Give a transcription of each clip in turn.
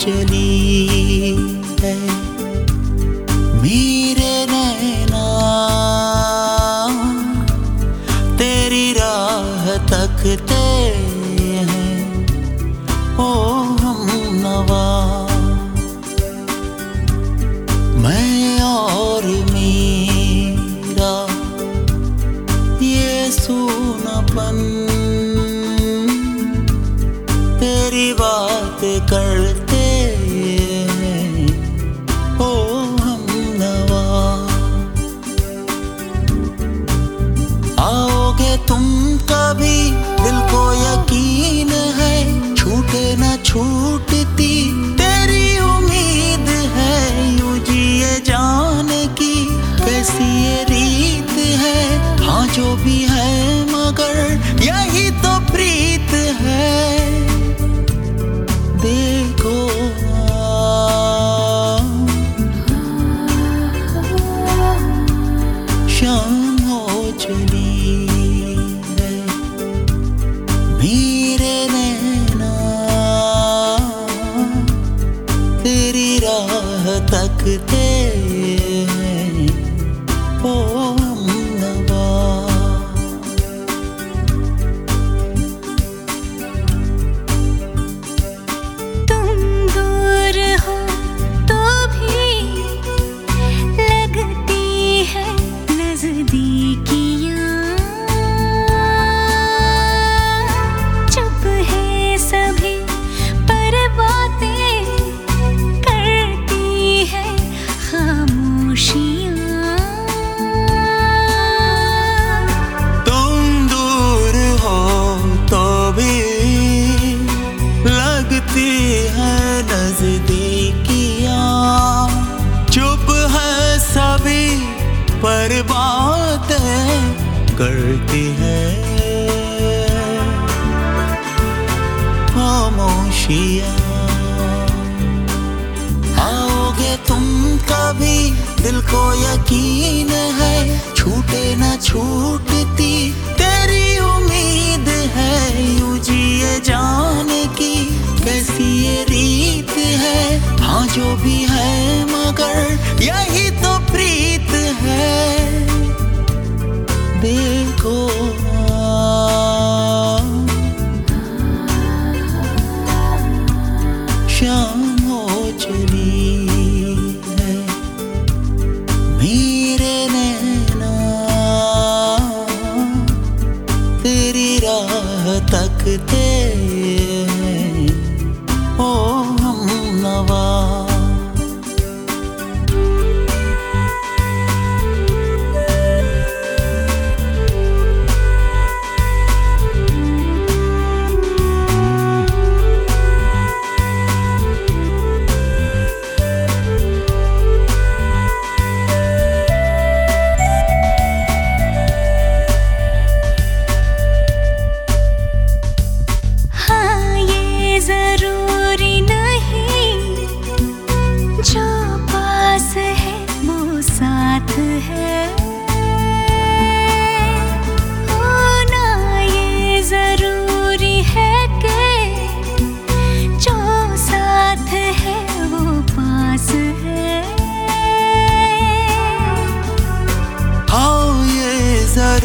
चली है। मेरे नैना, तेरी राह तकते हैं। ओ, हम नवा। मैं और मेरा, ये सुनपन तेरी बात करते ओ, हम नवा। आओगे तुम कभी? दिल को यकीन है, छूटे ना छूटती तकते हैं पर बातें करती है। खामोशियाँ। आओगे तुम कभी? दिल को यकीन है, छूटे न छूटती। तेरी उम्मीद है, यूँ जिए देखो शाम हो चली है। मेरे नैना तेरी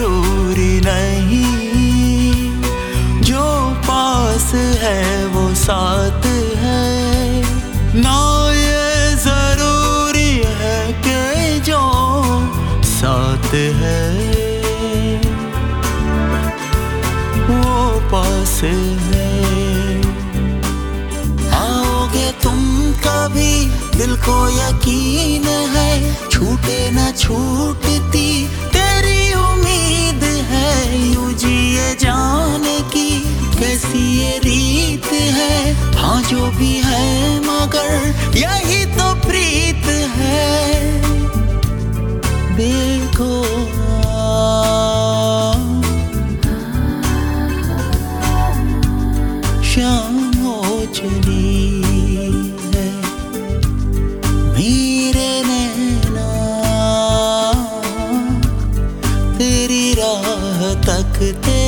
ज़रूरी नहीं। जो पास है, वो साथ है। ना ये ज़रूरी है कि जो साथ है। वो पास है। आओगे तुम कभी, दिल को यकीन है, छूटे न छूटती है यूँ जिए जाने की कैसी ये रीत है? हाँ जो भी है, मगर यही तो प्रीत है। देखो could take